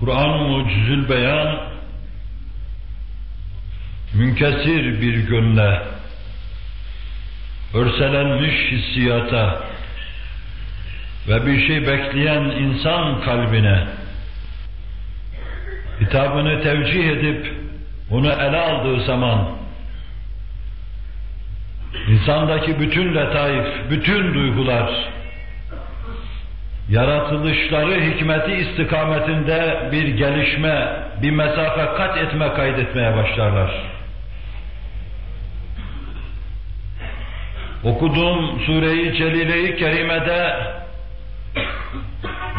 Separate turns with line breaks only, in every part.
Kur'an-ı Mucizül Beyan. Münkesir bir gönle, örselenmiş hissiyata. Ve bir şey bekleyen insan kalbine. Hitabını tevcih edip onu ele aldığı zaman insandaki bütün letaif, bütün duygular yaratılışları hikmeti istikametinde bir gelişme, bir mesafe kat etme kaydetmeye başlarlar. Okuduğum Sure-i Celile-i Kerime'de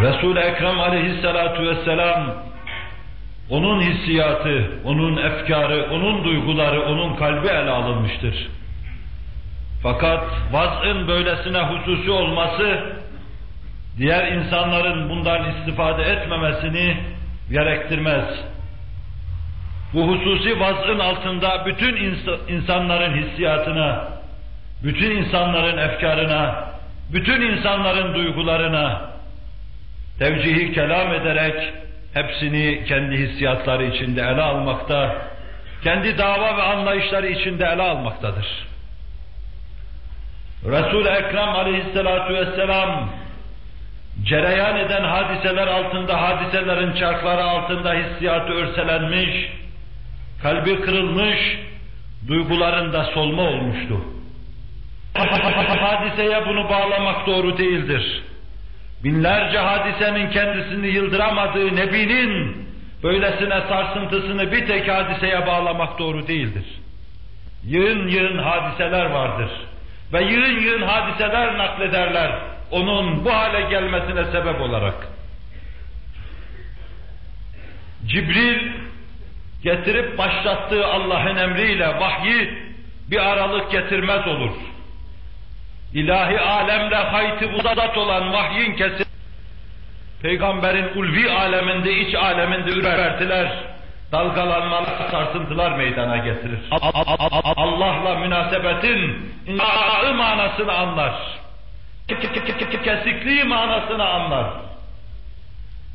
Resul-i Ekrem aleyhissalatu vesselam onun hissiyatı, onun efkarı, onun duyguları, onun kalbi ele alınmıştır. Fakat vaz'ın böylesine hususi olması, diğer insanların bundan istifade etmemesini gerektirmez. Bu hususi vaz'ın altında bütün insanların hissiyatına, bütün insanların efkarına, bütün insanların duygularına tevcihi kelam ederek hepsini kendi hissiyatları içinde ele almakta, kendi dava ve anlayışları içinde ele almaktadır. Resul-i Ekrem aleyhissalatu vesselam cereyan eden hadiseler altında, hadiselerin çarkları altında hissiyatı örselenmiş, kalbi kırılmış, duygularında solma olmuştu. Hadiseye bunu bağlamak doğru değildir. Binlerce hadisenin kendisini yıldıramadığı Nebi'nin böylesine sarsıntısını bir tek hadiseye bağlamak doğru değildir. Yığın yığın hadiseler vardır. Ve yığın yığın hadiseler naklederler onun bu hale gelmesine sebep olarak. Cibril getirip başlattığı Allah'ın emriyle vahyi bir aralık getirmez olur ilahi alemle hayti uzat olan vahyin kesin, peygamberin ulvi aleminde, iç aleminde ürpertiler, dalgalanmalar, sarsıntılar meydana getirir. Allah'la münasebetin inşaı manasını anlar. Kesikliği manasını anlar.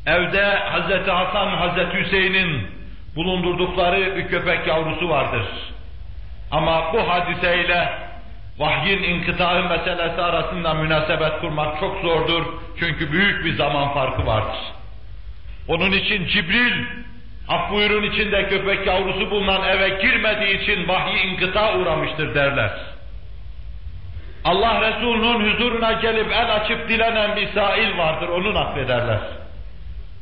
Evde Hazreti Hasan, Hazreti Hüseyin'in bulundurdukları bir köpek yavrusu vardır. Ama bu hadiseyle vahyin inkıtağı meselesi arasında münasebet kurmak çok zordur. Çünkü büyük bir zaman farkı vardır. Onun için Cibril, af buyurun içinde köpek yavrusu bulunan eve girmediği için vahyi inkıta uğramıştır derler. Allah Resulü'nün huzuruna gelip el açıp dilenen bir sail vardır, onu naklederler.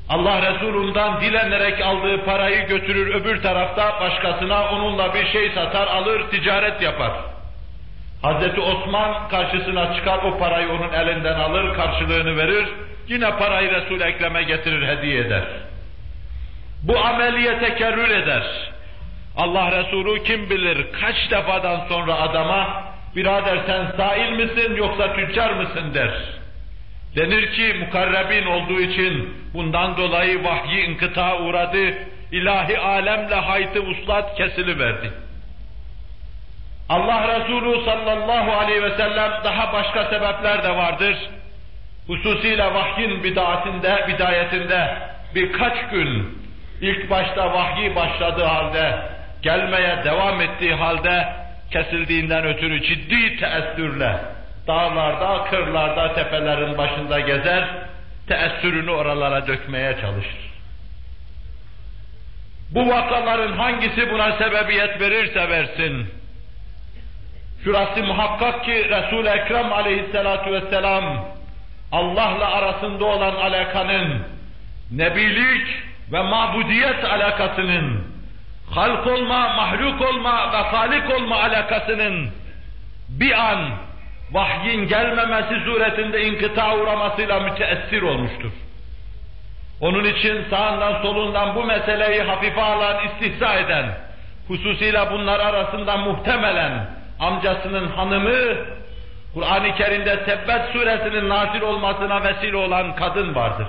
Allah Resulü'nden dilenerek aldığı parayı götürür öbür tarafta başkasına onunla bir şey satar, alır, ticaret yapar. Hazreti Osman karşısına çıkar o parayı onun elinden alır, karşılığını verir, yine parayı resul Ekrem'e getirir, hediye eder. Bu ameliye tekerrür eder. Allah Resulü kim bilir kaç defadan sonra adama birader sen sail misin yoksa tüccar mısın der. Denir ki mukarrebin olduğu için bundan dolayı vahyi inkıta uğradı, ilahi alemle hayti uslat kesiliverdi. Allah Resulü sallallahu aleyhi ve sellem daha başka sebepler de vardır. Hususiyle vahyin bidaatinde, bidayetinde birkaç gün ilk başta vahyi başladığı halde, gelmeye devam ettiği halde kesildiğinden ötürü ciddi teessürle dağlarda, kırlarda, tepelerin başında gezer, teessürünü oralara dökmeye çalışır. Bu vakaların hangisi buna sebebiyet verirse versin, Şurası muhakkak ki Resul-i Ekrem aleyhissalatu vesselam Allah'la arasında olan alakanın nebilik ve mabudiyet alakasının halk olma, mahluk olma ve halik olma alakasının bir an vahyin gelmemesi suretinde inkıta uğramasıyla müteessir olmuştur. Onun için sağından solundan bu meseleyi hafife alan, istihza eden, hususiyle bunlar arasında muhtemelen amcasının hanımı, Kur'an-ı Kerim'de Tebbet suresinin nazil olmasına vesile olan kadın vardır.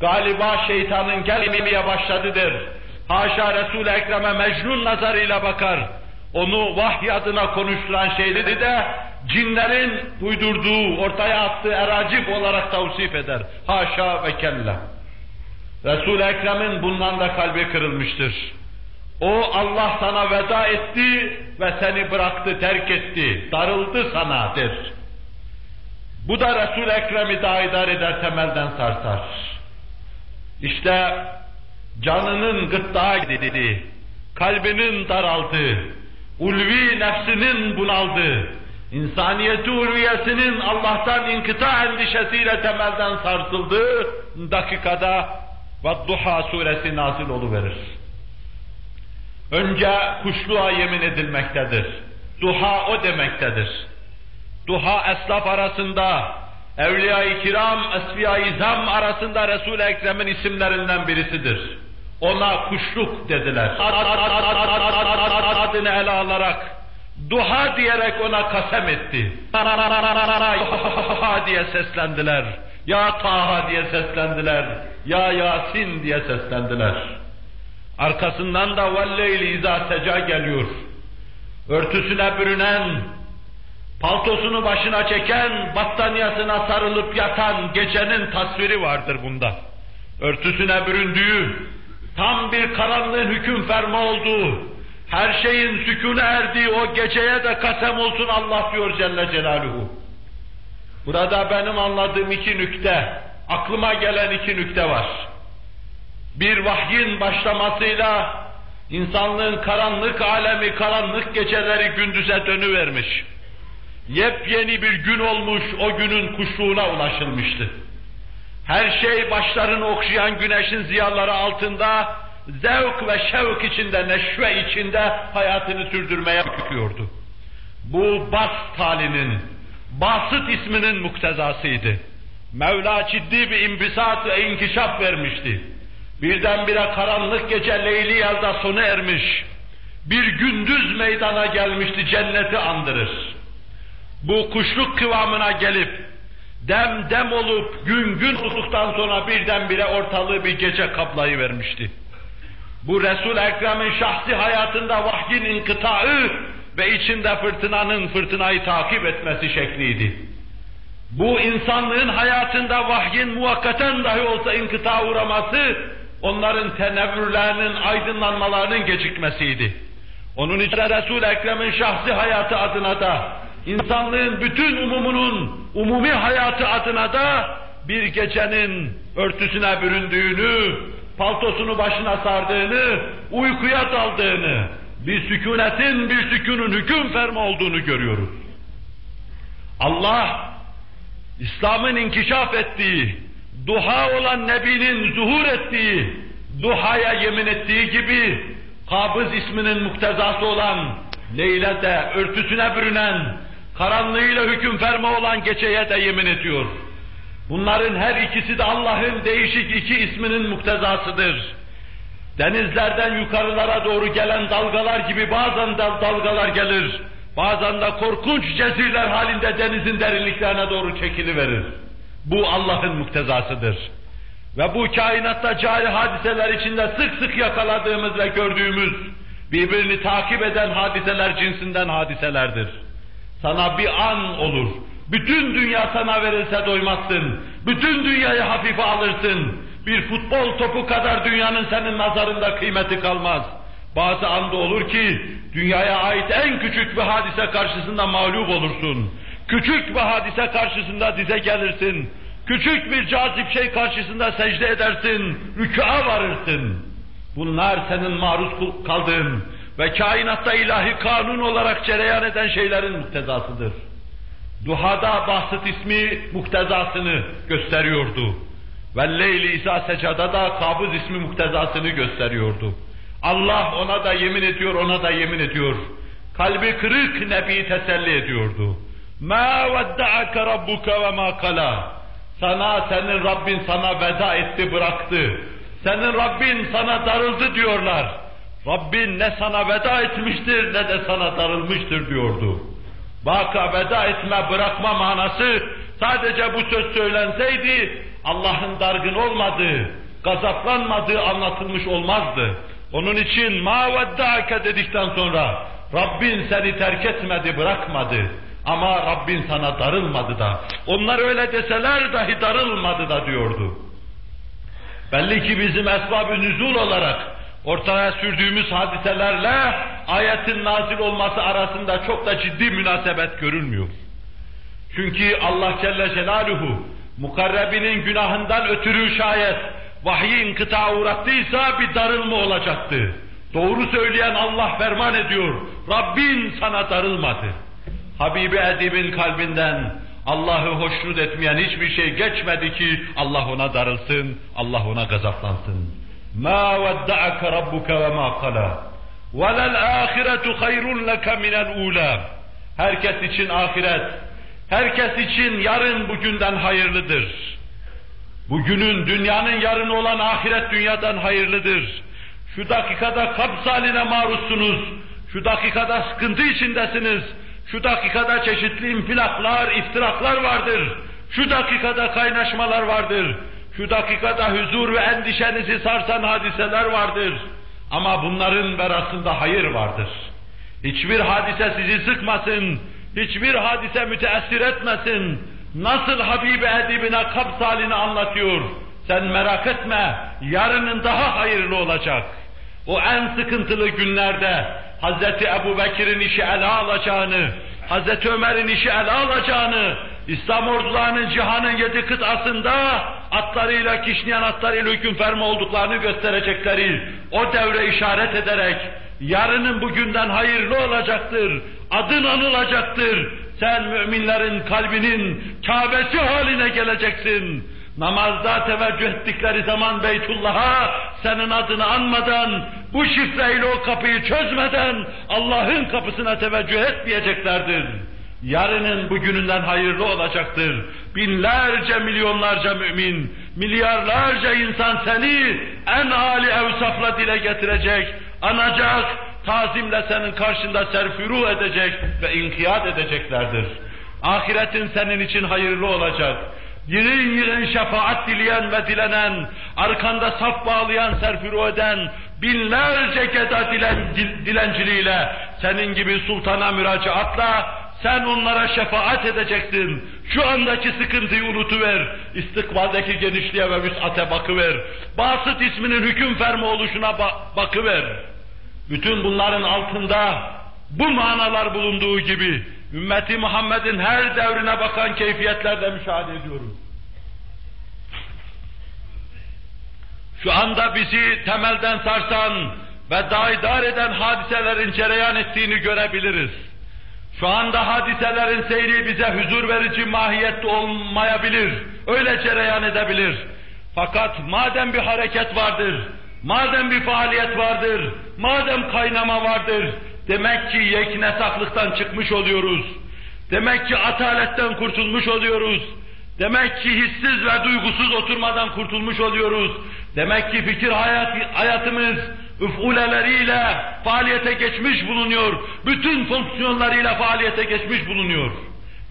Galiba şeytanın gelmeye başladıdır. Haşa Resul-i Ekrem'e mecnun nazarıyla bakar. Onu vahiy adına konuşturan şeyleri de cinlerin uydurduğu, ortaya attığı eracip olarak tavsif eder. Haşa ve kella. Resul-i Ekrem'in bundan da kalbi kırılmıştır. O Allah sana veda etti ve seni bıraktı, terk etti, darıldı sanadır. Bu da Resul-i Ekrem'i daha idare eder, temelden sarsar. İşte canının gıttağa dedi, kalbinin daraldı, ulvi nefsinin bunaldı, insaniyeti ulviyesinin Allah'tan inkıta endişesiyle temelden sarsıldığı dakikada Vadduha suresi nazil oluverir. Önce kuşluğa yemin edilmektedir. Duha o demektedir. Duha eslaf arasında, Evliya-i Kiram, Esfiya-i Zam arasında Resul-i Ekrem'in isimlerinden birisidir. Ona kuşluk dediler. Adını ele alarak, duha diyerek ona kasem etti. diye seslendiler. Ya Taha diye seslendiler. Ya Yasin diye seslendiler. Arkasından da velleyli izâ seca geliyor. Örtüsüne bürünen, paltosunu başına çeken, battaniyasına sarılıp yatan gecenin tasviri vardır bunda. Örtüsüne büründüğü, tam bir karanlığın hüküm ferma olduğu, her şeyin sükûne erdiği o geceye de kasem olsun Allah diyor Celle Celaluhu. Burada benim anladığım iki nükte, aklıma gelen iki nükte var. Bir vahyin başlamasıyla insanlığın karanlık alemi, karanlık geceleri gündüze dönüvermiş. Yepyeni bir gün olmuş, o günün kuşluğuna ulaşılmıştı. Her şey başlarını okşayan güneşin ziyaları altında, zevk ve şevk içinde, neşve içinde hayatını sürdürmeye bakıyordu. Bu bas halinin, Basit isminin muktezasıydı. Mevla ciddi bir imbisat ve inkişaf vermişti. Birdenbire karanlık gece Leyli yalda sona ermiş. Bir gündüz meydana gelmişti, cenneti andırır. Bu kuşluk kıvamına gelip, dem dem olup gün gün olduktan sonra birdenbire ortalığı bir gece kaplayı vermişti. Bu Resul Ekrem'in şahsi hayatında vahyin inkıtağı ve içinde fırtınanın fırtınayı takip etmesi şekliydi. Bu insanlığın hayatında vahyin muvakkaten dahi olsa inkıta uğraması, onların tenevvürlerinin, aydınlanmalarının gecikmesiydi. Onun için Resul-i Ekrem'in şahsi hayatı adına da, insanlığın bütün umumunun umumi hayatı adına da bir gecenin örtüsüne büründüğünü, paltosunu başına sardığını, uykuya daldığını, bir sükunetin, bir sükunun hüküm ferma olduğunu görüyoruz. Allah, İslam'ın inkişaf ettiği, duha olan Nebi'nin zuhur ettiği, duhaya yemin ettiği gibi, Kabız isminin muktezası olan, Leyle'de örtüsüne bürünen, karanlığıyla hüküm ferma olan geceye de yemin ediyor. Bunların her ikisi de Allah'ın değişik iki isminin muktezasıdır. Denizlerden yukarılara doğru gelen dalgalar gibi bazen de dalgalar gelir. Bazen de korkunç cezirler halinde denizin derinliklerine doğru çekiliverir. Bu Allah'ın muktezasıdır. Ve bu kainatta cari hadiseler içinde sık sık yakaladığımız ve gördüğümüz birbirini takip eden hadiseler cinsinden hadiselerdir. Sana bir an olur. Bütün dünya sana verilse doymazsın. Bütün dünyayı hafife alırsın. Bir futbol topu kadar dünyanın senin nazarında kıymeti kalmaz. Bazı anda olur ki dünyaya ait en küçük bir hadise karşısında mağlup olursun. Küçük bir hadise karşısında dize gelirsin. Küçük bir cazip şey karşısında secde edersin, rükûa varırsın. Bunlar senin maruz kaldığın ve kainatta ilahi kanun olarak cereyan eden şeylerin muktezasıdır. Duhada Bahsıt ismi muktezasını gösteriyordu. Ve Leyli İsa secada da kabız ismi muktezasını gösteriyordu. Allah ona da yemin ediyor, ona da yemin ediyor. Kalbi kırık Nebi teselli ediyordu. مَا وَدَّعَكَ رَبُّكَ وَمَا قَلَى Sana, senin Rabbin sana veda etti, bıraktı. Senin Rabbin sana darıldı diyorlar. Rabbin ne sana veda etmiştir ne de sana darılmıştır diyordu. Vaka veda etme, bırakma manası sadece bu söz söylenseydi Allah'ın dargın olmadığı, gazaplanmadığı anlatılmış olmazdı. Onun için ma veddâke dedikten sonra Rabbin seni terk etmedi, bırakmadı. Ama Rabbin sana darılmadı da. Onlar öyle deseler dahi darılmadı da diyordu. Belli ki bizim esbab-ı nüzul olarak ortaya sürdüğümüz hadiselerle ayetin nazil olması arasında çok da ciddi münasebet görülmüyor. Çünkü Allah Celle Celaluhu mukarrebinin günahından ötürü şayet vahyi inkıta uğrattıysa bir darılma olacaktı. Doğru söyleyen Allah ferman ediyor. Rabbin sana darılmadı. Habibi Edib'in kalbinden Allah'ı hoşnut etmeyen hiçbir şey geçmedi ki Allah ona darılsın, Allah ona gazaplansın. Ma vedda'aka rabbuka ve ma kala. Velel ahiretu hayrun leke minel ula. Herkes için ahiret, herkes için yarın bugünden hayırlıdır. Bugünün, dünyanın yarın olan ahiret dünyadan hayırlıdır. Şu dakikada kabz haline maruzsunuz. Şu dakikada sıkıntı içindesiniz. Şu dakikada çeşitli infilaklar, iftiraklar vardır. Şu dakikada kaynaşmalar vardır. Şu dakikada huzur ve endişenizi sarsan hadiseler vardır. Ama bunların verasında hayır vardır. Hiçbir hadise sizi sıkmasın, hiçbir hadise müteessir etmesin. Nasıl Habibi edibine kabz halini anlatıyor. Sen merak etme, yarının daha hayırlı olacak. O en sıkıntılı günlerde Hazreti Ebu Bekir'in işi ele alacağını, Hazreti Ömer'in işi ele alacağını, İslam ordularının cihanın yedi kıtasında atlarıyla, kişneyen atlarıyla hüküm ferma olduklarını gösterecekleri o devre işaret ederek yarının bugünden hayırlı olacaktır, adın anılacaktır, sen müminlerin kalbinin Kabe'si haline geleceksin. Namazda teveccüh ettikleri zaman Beytullah'a senin adını anmadan, bu şifreyle o kapıyı çözmeden Allah'ın kapısına teveccüh etmeyeceklerdir. Yarının bugününden hayırlı olacaktır. Binlerce, milyonlarca mümin, milyarlarca insan seni en âli evsafla dile getirecek, anacak, tazimle senin karşında serfuru edecek ve inkiyat edeceklerdir. Ahiretin senin için hayırlı olacak. Yığın yığın şefaat dileyen ve dilenen, arkanda saf bağlayan, serfuru eden, binlerce geda dilen, dilenciliğiyle, senin gibi sultana müracaatla, sen onlara şefaat edeceksin. Şu andaki sıkıntıyı unutuver. İstikbaldeki genişliğe ve vüs'ate bakıver. Basit isminin hüküm fermi oluşuna ba bakıver. Bütün bunların altında bu manalar bulunduğu gibi ümmeti Muhammed'in her devrine bakan keyfiyetlerde müşahede ediyoruz. Şu anda bizi temelden sarsan ve daidar eden hadiselerin cereyan ettiğini görebiliriz. Şu anda hadiselerin seyri bize huzur verici mahiyette olmayabilir. Öyle cereyan edebilir. Fakat madem bir hareket vardır, madem bir faaliyet vardır, madem kaynama vardır, demek ki yeknesaklıktan çıkmış oluyoruz. Demek ki ataletten kurtulmuş oluyoruz. Demek ki hissiz ve duygusuz oturmadan kurtulmuş oluyoruz. Demek ki fikir hayat, hayatımız üf'uleleriyle faaliyete geçmiş bulunuyor. Bütün fonksiyonlarıyla faaliyete geçmiş bulunuyor.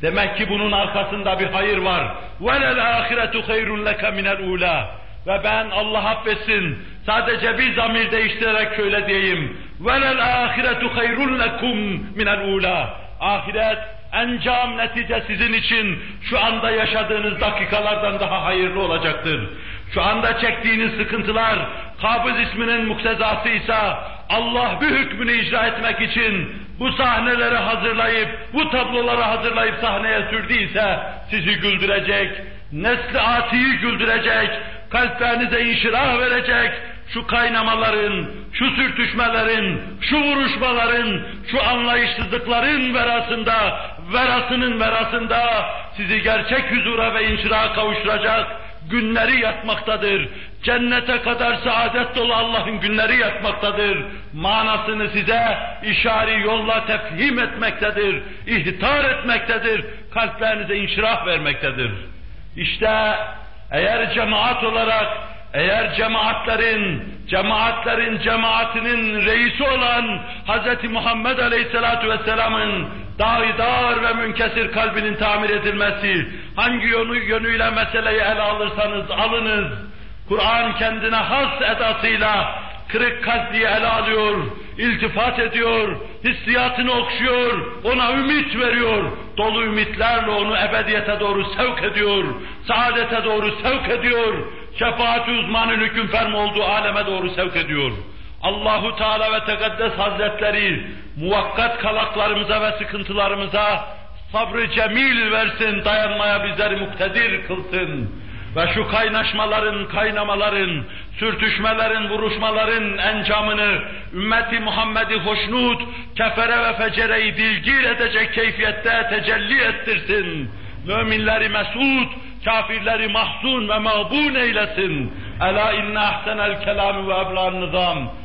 Demek ki bunun arkasında bir hayır var. وَلَا الْآخِرَةُ خَيْرٌ لَكَ مِنَ الْعُولَى Ve ben Allah affetsin, sadece bir zamir değiştirerek şöyle diyeyim. وَلَا الْآخِرَةُ خَيْرٌ لَكُمْ مِنَ الْعُولَى Ahiret, encam netice sizin için şu anda yaşadığınız dakikalardan daha hayırlı olacaktır. Şu anda çektiğiniz sıkıntılar, kabız isminin muktezası ise Allah bir hükmünü icra etmek için bu sahneleri hazırlayıp, bu tabloları hazırlayıp sahneye sürdüyse sizi güldürecek, nesli atiyi güldürecek, kalplerinize inşirah verecek, şu kaynamaların, şu sürtüşmelerin, şu vuruşmaların, şu anlayışsızlıkların verasında, verasının verasında sizi gerçek huzura ve inşiraha kavuşturacak günleri yatmaktadır. Cennete kadar saadet dolu Allah'ın günleri yatmaktadır. Manasını size işari yolla tefhim etmektedir, ihtar etmektedir, kalplerinize inşirah vermektedir. İşte eğer cemaat olarak, eğer cemaatlerin, cemaatlerin cemaatinin reisi olan Hz. Muhammed Aleyhisselatü Vesselam'ın daidar ve münkesir kalbinin tamir edilmesi, hangi yönü yönüyle meseleyi ele alırsanız alınız, Kur'an kendine has edasıyla kırık kalpliği ele alıyor, iltifat ediyor, hissiyatını okşuyor, ona ümit veriyor, dolu ümitlerle onu ebediyete doğru sevk ediyor, saadete doğru sevk ediyor, şefaat uzmanın hüküm fermi olduğu aleme doğru sevk ediyor. Allahu Teala ve Tekaddes Hazretleri muvakkat kalaklarımıza ve sıkıntılarımıza sabrı cemil versin, dayanmaya bizleri muktedir kılsın. Ve şu kaynaşmaların, kaynamaların, sürtüşmelerin, vuruşmaların encamını ümmeti Muhammed'i hoşnut, kefere ve fecereyi dilgir edecek keyfiyette tecelli ettirsin. Müminleri mesut, kafirleri mahzun ve mağbun eylesin. Ela inne ahsenel kelamü ve eblan nizam.